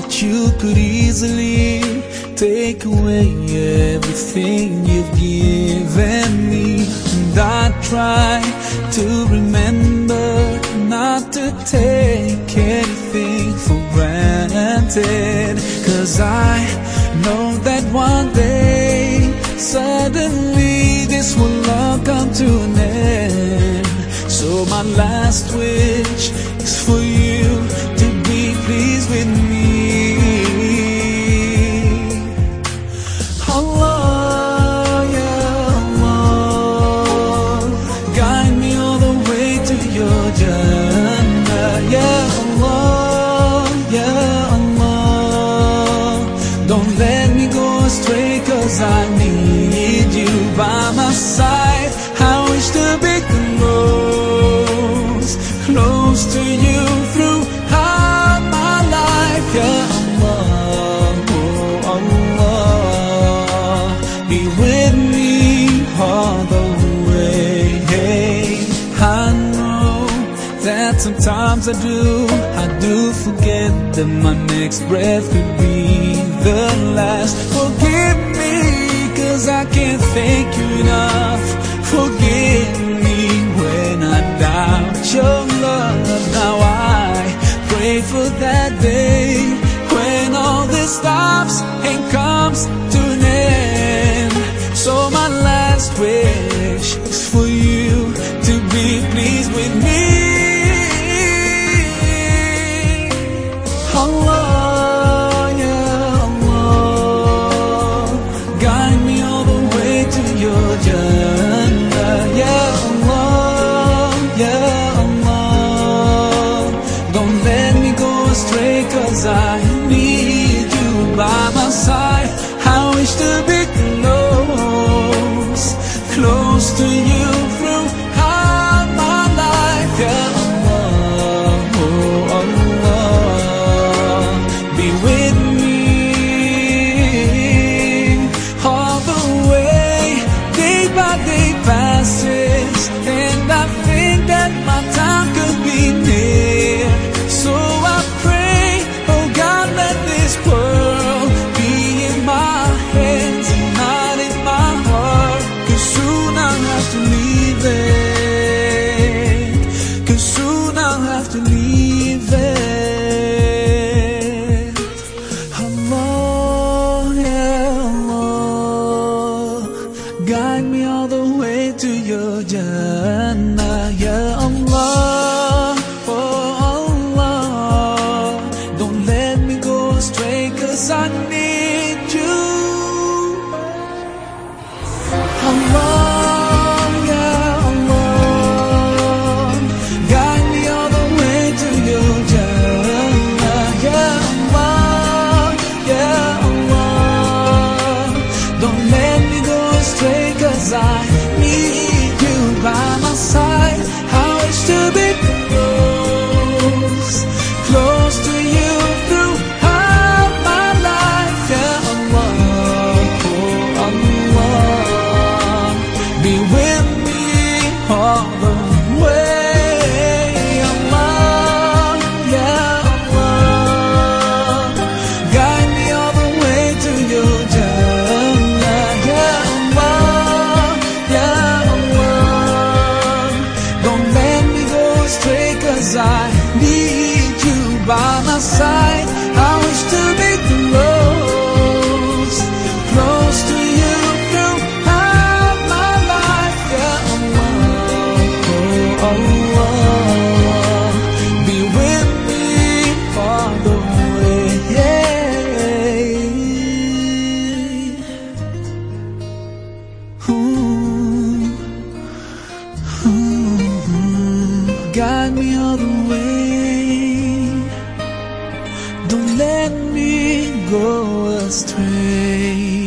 that you could easily take away everything you've given me. And I try to remember not to take anything for granted. Cause I know that one day, suddenly this will all come to an end. So my last wish 'cause I need you by my side. I wish to be close, close to you throughout my life. Yeah, Allah, oh Allah, be with me all the way. I know that sometimes I do, I do forget that my next breath could be the last. Forgive me, cause I can't thank you enough. Forgive me when I doubt your love. Now I pray for that day when all this stops and comes to an end. So my last wish let me go astray 'cause I need you by my side. I wish to be leave it. Cause soon I'll have to leave it. Allah, yeah, Allah, guide me all the way to your Jannah, yeah, Allah, oh Allah, don't let me go astray, cause I need be with me all the way, Allah, yeah, Allah, guide me all the way to your Jannah, yeah, Allah, yeah, Allah, don't let me go astray 'cause I need you by my side. I all the way. Don't let me go astray.